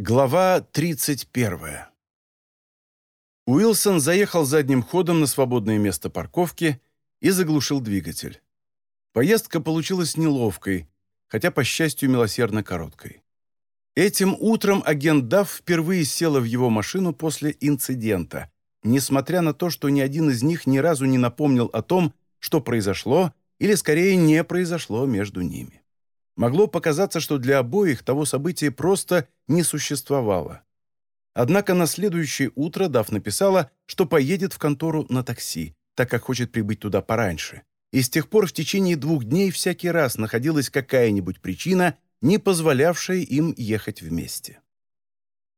Глава 31. Уилсон заехал задним ходом на свободное место парковки и заглушил двигатель. Поездка получилась неловкой, хотя, по счастью, милосердно короткой. Этим утром агент Дафф впервые села в его машину после инцидента, несмотря на то, что ни один из них ни разу не напомнил о том, что произошло или, скорее, не произошло между ними. Могло показаться, что для обоих того события просто не существовало. Однако на следующее утро Дав написала, что поедет в контору на такси, так как хочет прибыть туда пораньше. И с тех пор в течение двух дней всякий раз находилась какая-нибудь причина, не позволявшая им ехать вместе.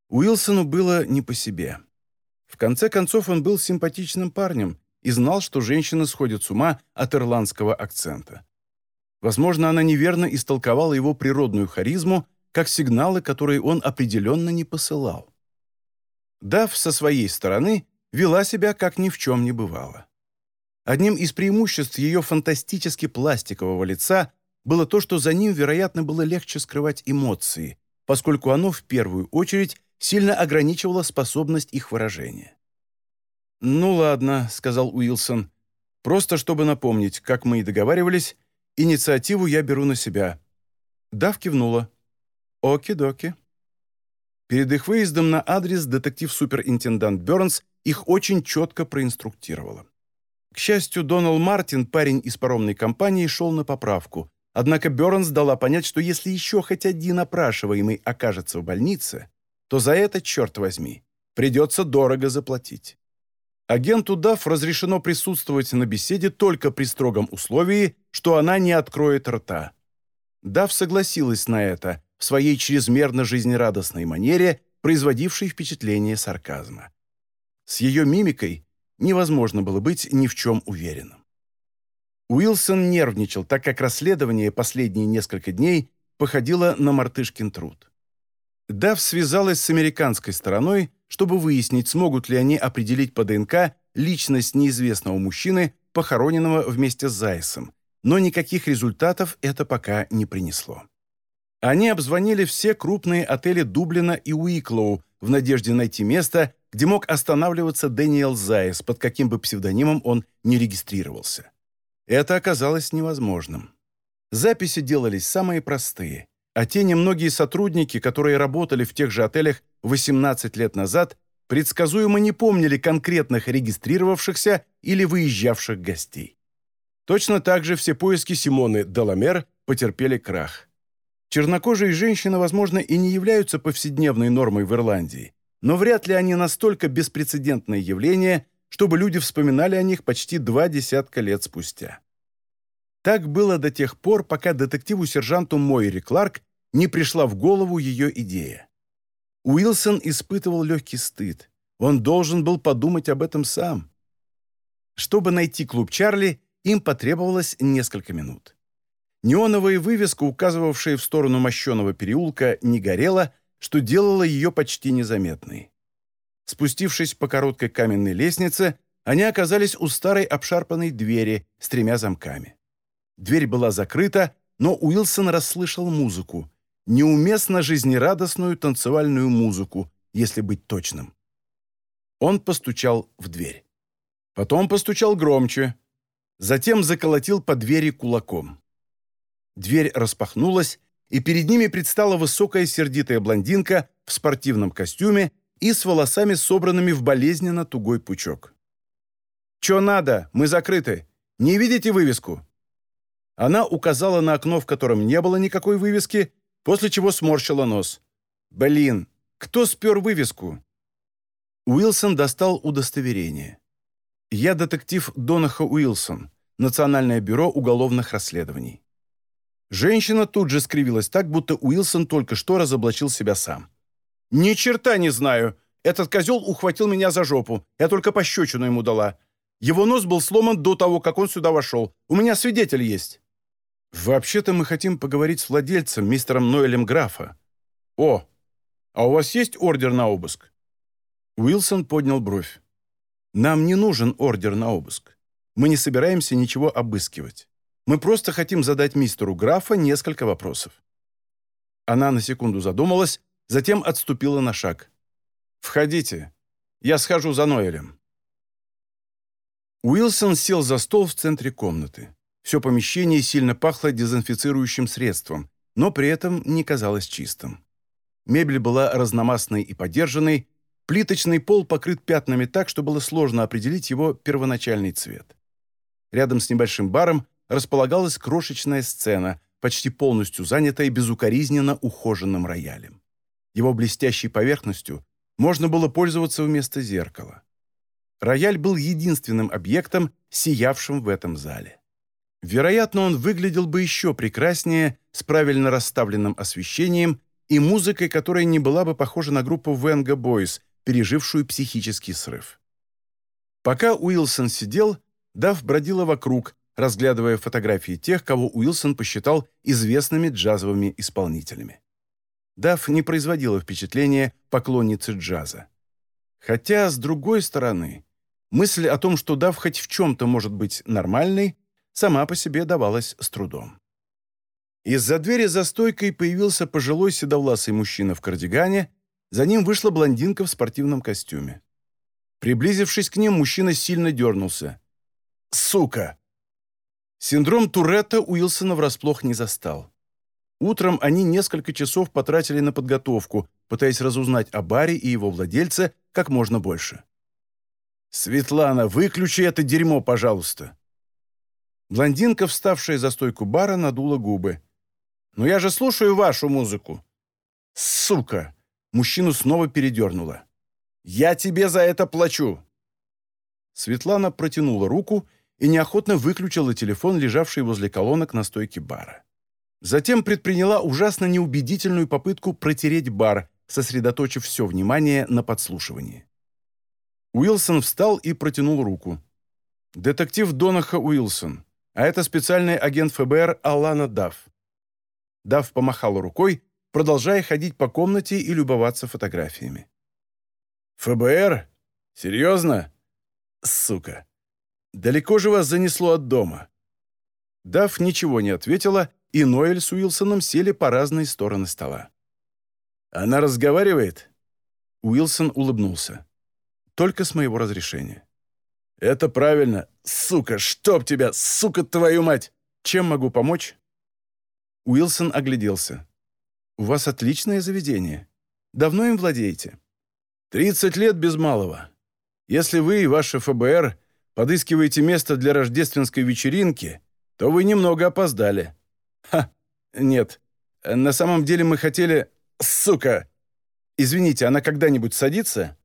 Уилсону было не по себе. В конце концов, он был симпатичным парнем и знал, что женщины сходят с ума от ирландского акцента. Возможно, она неверно истолковала его природную харизму как сигналы, которые он определенно не посылал. Дав со своей стороны вела себя, как ни в чем не бывало. Одним из преимуществ ее фантастически пластикового лица было то, что за ним, вероятно, было легче скрывать эмоции, поскольку оно, в первую очередь, сильно ограничивало способность их выражения. «Ну ладно», — сказал Уилсон, — «просто чтобы напомнить, как мы и договаривались, Инициативу я беру на себя». Дав кивнула. «Оки-доки». Перед их выездом на адрес детектив-суперинтендант Бернс их очень четко проинструктировала. К счастью, Донал Мартин, парень из паромной компании, шел на поправку. Однако Бернс дала понять, что если еще хоть один опрашиваемый окажется в больнице, то за это, черт возьми, придется дорого заплатить. Агенту ДАФ разрешено присутствовать на беседе только при строгом условии, что она не откроет рта. ДАФ согласилась на это в своей чрезмерно жизнерадостной манере, производившей впечатление сарказма. С ее мимикой невозможно было быть ни в чем уверенным. Уилсон нервничал, так как расследование последние несколько дней походило на мартышкин труд. Дав связалась с американской стороной, чтобы выяснить, смогут ли они определить по ДНК личность неизвестного мужчины, похороненного вместе с Зайсом, но никаких результатов это пока не принесло. Они обзвонили все крупные отели Дублина и Уиклоу в надежде найти место, где мог останавливаться Дэниел Зайс, под каким бы псевдонимом он не регистрировался. Это оказалось невозможным. Записи делались самые простые, а те немногие сотрудники, которые работали в тех же отелях 18 лет назад предсказуемо не помнили конкретных регистрировавшихся или выезжавших гостей. Точно так же все поиски Симоны Деламер потерпели крах. Чернокожие женщины, возможно, и не являются повседневной нормой в Ирландии, но вряд ли они настолько беспрецедентное явление, чтобы люди вспоминали о них почти два десятка лет спустя. Так было до тех пор, пока детективу-сержанту Мойри Кларк не пришла в голову ее идея. Уилсон испытывал легкий стыд. Он должен был подумать об этом сам. Чтобы найти клуб Чарли, им потребовалось несколько минут. Неоновая вывеска, указывавшая в сторону мощеного переулка, не горела, что делало ее почти незаметной. Спустившись по короткой каменной лестнице, они оказались у старой обшарпанной двери с тремя замками. Дверь была закрыта, но Уилсон расслышал музыку, неуместно жизнерадостную танцевальную музыку, если быть точным. Он постучал в дверь. Потом постучал громче. Затем заколотил по двери кулаком. Дверь распахнулась, и перед ними предстала высокая сердитая блондинка в спортивном костюме и с волосами, собранными в болезненно тугой пучок. «Чё надо? Мы закрыты. Не видите вывеску?» Она указала на окно, в котором не было никакой вывески, после чего сморщила нос. «Блин, кто спер вывеску?» Уилсон достал удостоверение. «Я детектив Донаха Уилсон, Национальное бюро уголовных расследований». Женщина тут же скривилась так, будто Уилсон только что разоблачил себя сам. «Ни черта не знаю. Этот козел ухватил меня за жопу. Я только пощечину ему дала. Его нос был сломан до того, как он сюда вошел. У меня свидетель есть». «Вообще-то мы хотим поговорить с владельцем, мистером Ноэлем Графа». «О, а у вас есть ордер на обыск?» Уилсон поднял бровь. «Нам не нужен ордер на обыск. Мы не собираемся ничего обыскивать. Мы просто хотим задать мистеру Графа несколько вопросов». Она на секунду задумалась, затем отступила на шаг. «Входите. Я схожу за Ноэлем». Уилсон сел за стол в центре комнаты. Все помещение сильно пахло дезинфицирующим средством, но при этом не казалось чистым. Мебель была разномастной и подержанной, плиточный пол покрыт пятнами так, что было сложно определить его первоначальный цвет. Рядом с небольшим баром располагалась крошечная сцена, почти полностью занятая безукоризненно ухоженным роялем. Его блестящей поверхностью можно было пользоваться вместо зеркала. Рояль был единственным объектом, сиявшим в этом зале. Вероятно, он выглядел бы еще прекраснее с правильно расставленным освещением и музыкой, которая не была бы похожа на группу Venga Boys, пережившую психический срыв. Пока Уилсон сидел, Дав бродила вокруг, разглядывая фотографии тех, кого Уилсон посчитал известными джазовыми исполнителями. Дав не производила впечатления поклонницы джаза. Хотя, с другой стороны, мысль о том, что Дав хоть в чем-то может быть нормальной, сама по себе давалась с трудом. Из-за двери за стойкой появился пожилой седовласый мужчина в кардигане, за ним вышла блондинка в спортивном костюме. Приблизившись к ним, мужчина сильно дернулся. «Сука!» Синдром Туретта Уилсона врасплох не застал. Утром они несколько часов потратили на подготовку, пытаясь разузнать о баре и его владельце как можно больше. «Светлана, выключи это дерьмо, пожалуйста!» Блондинка, вставшая за стойку бара, надула губы. «Но я же слушаю вашу музыку». «Сука!» Мужчину снова передернуло. «Я тебе за это плачу!» Светлана протянула руку и неохотно выключила телефон, лежавший возле колонок на стойке бара. Затем предприняла ужасно неубедительную попытку протереть бар, сосредоточив все внимание на подслушивании. Уилсон встал и протянул руку. «Детектив Донаха Уилсон, а это специальный агент ФБР Алана Дафф». Дафф помахал рукой, продолжая ходить по комнате и любоваться фотографиями. «ФБР? Серьезно? Сука! Далеко же вас занесло от дома?» Дафф ничего не ответила, и Ноэль с Уилсоном сели по разные стороны стола. «Она разговаривает?» Уилсон улыбнулся. «Только с моего разрешения». «Это правильно. Сука, чтоб тебя, сука, твою мать! Чем могу помочь?» Уилсон огляделся. «У вас отличное заведение. Давно им владеете?» «Тридцать лет без малого. Если вы и ваше ФБР подыскиваете место для рождественской вечеринки, то вы немного опоздали». «Ха! Нет. На самом деле мы хотели... Сука! Извините, она когда-нибудь садится?»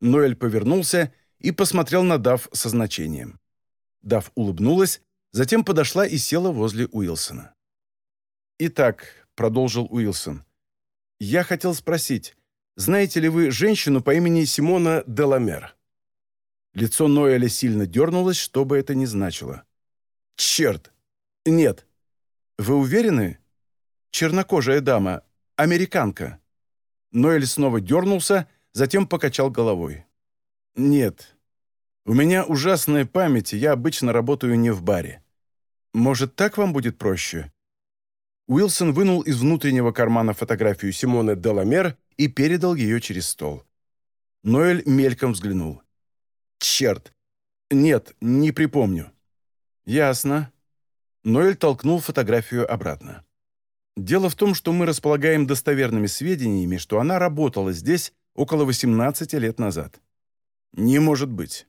Ноэль повернулся и посмотрел на Дав со значением. Дав улыбнулась, затем подошла и села возле Уилсона. «Итак», — продолжил Уилсон, — «я хотел спросить, знаете ли вы женщину по имени Симона Деламер?» Лицо Ноэля сильно дернулось, что бы это ни значило. «Черт! Нет!» «Вы уверены?» «Чернокожая дама. Американка». Ноэль снова дернулся, затем покачал головой. «Нет. У меня ужасная память, и я обычно работаю не в баре. Может, так вам будет проще?» Уилсон вынул из внутреннего кармана фотографию Симоны Деламер и передал ее через стол. Ноэль мельком взглянул. «Черт! Нет, не припомню». «Ясно». Ноэль толкнул фотографию обратно. «Дело в том, что мы располагаем достоверными сведениями, что она работала здесь около 18 лет назад». «Не может быть».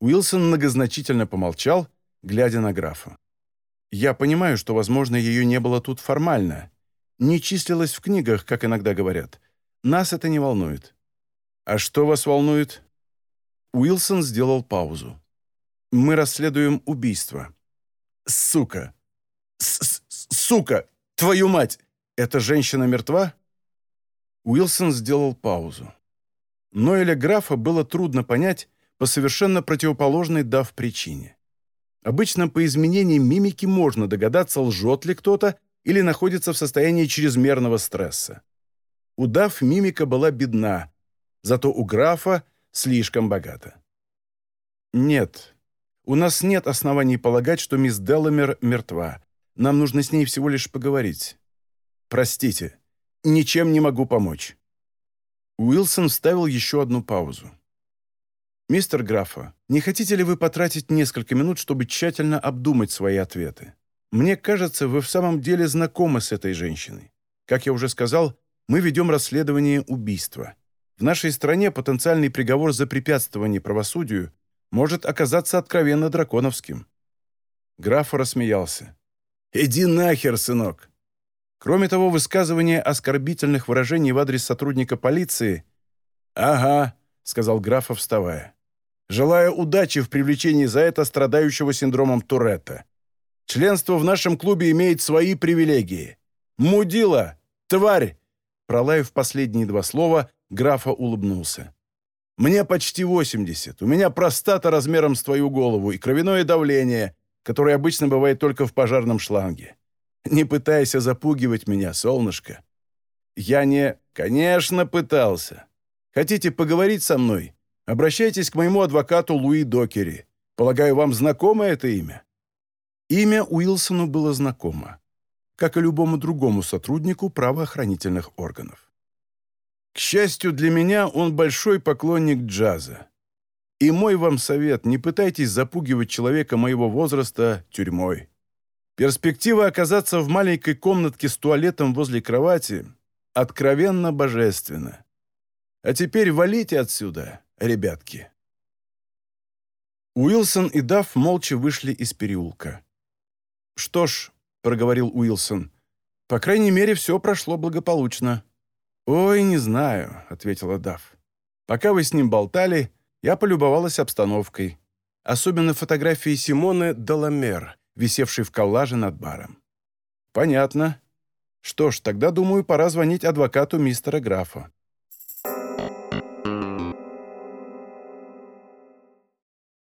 Уилсон многозначительно помолчал, глядя на графа. Я понимаю, что, возможно, ее не было тут формально. Не числилась в книгах, как иногда говорят. Нас это не волнует. А что вас волнует? Уилсон сделал паузу. Мы расследуем убийство. Сука! С -с Сука! Твою мать! Эта женщина мертва? Уилсон сделал паузу. Ноэля графа было трудно понять по совершенно противоположной дав причине. Обычно по изменениям мимики можно догадаться, лжет ли кто-то или находится в состоянии чрезмерного стресса. У Дав мимика была бедна, зато у графа слишком богата. «Нет, у нас нет оснований полагать, что мисс Делламер мертва. Нам нужно с ней всего лишь поговорить. Простите, ничем не могу помочь». Уилсон вставил еще одну паузу. «Мистер Графа, не хотите ли вы потратить несколько минут, чтобы тщательно обдумать свои ответы? Мне кажется, вы в самом деле знакомы с этой женщиной. Как я уже сказал, мы ведем расследование убийства. В нашей стране потенциальный приговор за препятствование правосудию может оказаться откровенно драконовским». Граф рассмеялся. «Иди нахер, сынок!» Кроме того, высказывание оскорбительных выражений в адрес сотрудника полиции «Ага», — сказал граф, вставая. «Желаю удачи в привлечении за это страдающего синдромом Туретта. Членство в нашем клубе имеет свои привилегии. Мудила! Тварь!» Пролаев последние два слова, графа улыбнулся. «Мне почти 80. У меня простата размером с твою голову и кровяное давление, которое обычно бывает только в пожарном шланге. Не пытайся запугивать меня, солнышко». «Я не...» «Конечно, пытался. Хотите поговорить со мной? Обращайтесь к моему адвокату Луи Докери. Полагаю, вам знакомо это имя?» Имя Уилсону было знакомо как и любому другому сотруднику правоохранительных органов. К счастью для меня, он большой поклонник джаза. И мой вам совет – не пытайтесь запугивать человека моего возраста тюрьмой. Перспектива оказаться в маленькой комнатке с туалетом возле кровати откровенно божественна. А теперь валите отсюда, ребятки. Уилсон и Дафф молча вышли из переулка. Что ж, — проговорил Уилсон. «По крайней мере, все прошло благополучно». «Ой, не знаю», — ответила Дав. «Пока вы с ним болтали, я полюбовалась обстановкой. Особенно фотографией Симоны Даламер, висевшей в коллаже над баром». «Понятно. Что ж, тогда, думаю, пора звонить адвокату мистера Графа».